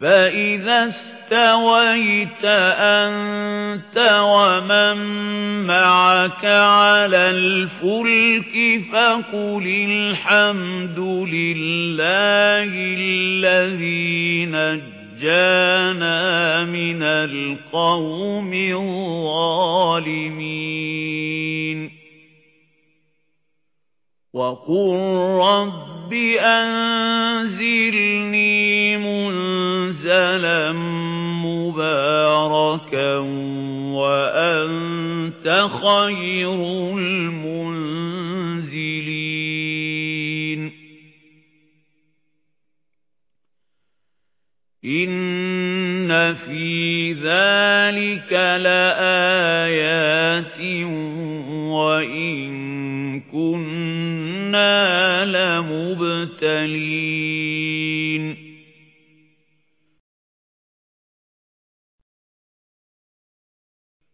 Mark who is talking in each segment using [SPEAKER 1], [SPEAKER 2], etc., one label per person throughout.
[SPEAKER 1] فَإِذَا اسْتَوَيْتَ أَنْتَ وَمَن مَّعَكَ عَلَى الْفُلْكِ فَقُلِ الْحَمْدُ لِلَّهِ الَّذِي نَجَّانَا مِنَ الْقَوْمِ الظَّالِمِينَ وَقُل رَّبِّ أَنزِلْنِي مُبَارَكًا وَأَنتَ خَيْرُ الْمُنزِلِينَ. إِنَّ فِي ذَلِكَ لَآيَاتٍ وَإِن كُنَّا لَمُبْتَلِينَ.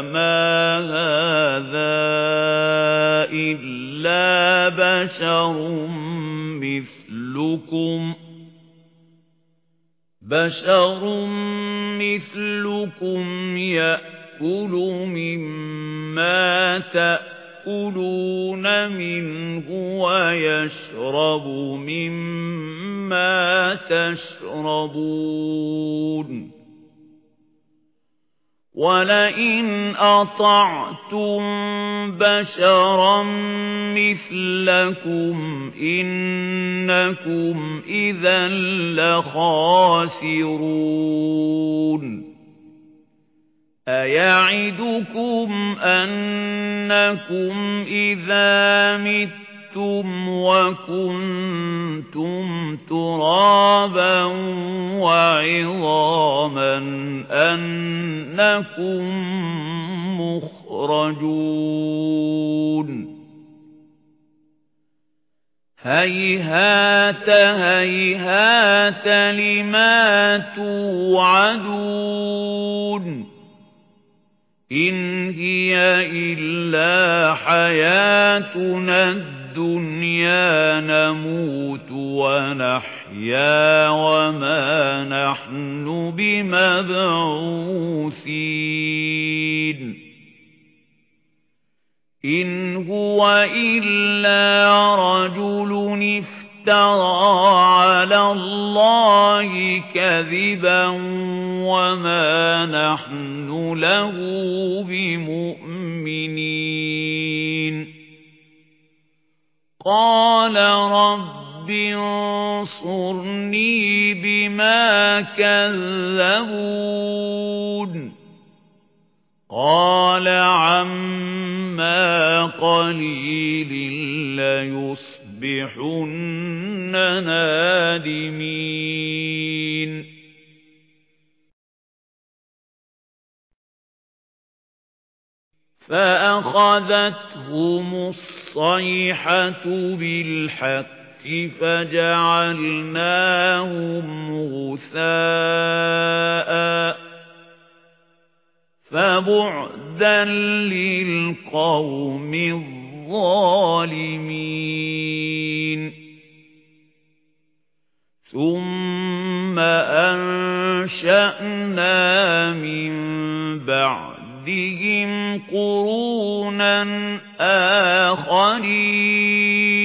[SPEAKER 1] مَا هَذَا إِلَّا بَشَرٌ مِثْلُكُمْ بَشَرٌ مِثْلُكُمْ يَأْكُلُ مِمَّا تَأْكُلُونَ مِنْهُ وَيَشْرَبُ مِمَّا تَشْرَبُونَ وَلَئِنْ أَطَعْتُمْ بَشَرًا مِثْلَكُمْ إِنَّكُمْ إِذًا لَخَاسِرُونَ أَيَعِدُكُمْ أَنَّكُمْ إِذَا مِتُّمْ مِتُّمْ وَكُنْتُمْ تُرَابًا وَعِظَامًا أَنَّكُمْ مُخْرَجُونَ. هَيْهَاتَ هَيْهَاتَ لِمَا تُوعَدُونَ. إِنْ هِيَ إِلَّا حَيَاتُنَا الدُّنْيَا نَمُوتُ وَنَحْيَا وَمَا نَحْنُ بِمَبْعُوثِينَ إِنْ هُوَ إِلَّا رَجُلٌ افْتَرَى عَلَى اللَّهِ كَذِبًا وَمَا نَحْنُ لَهُ بِمُؤْمِنِينَ. قَالَ رَبِّ انصُرْنِي بِمَا كَذَّبُونِ. قَالَ عَمَّا قَلِيلٍ لَّيُصْبِحُنَّ نَادِمِينَ. فَأَخَذَتْهُمُ الصَّيْحَةُ بِالْحَقِّ فَجَعَلْنَاهُمْ غُثَاءً. فَبُعْدًا لِلْقَوْمِ الظَّالِمِينَ. ثُمَّ أَنشَأْنَا مِن بَعْدِهِمْ قُرُونًا آخَرِينَ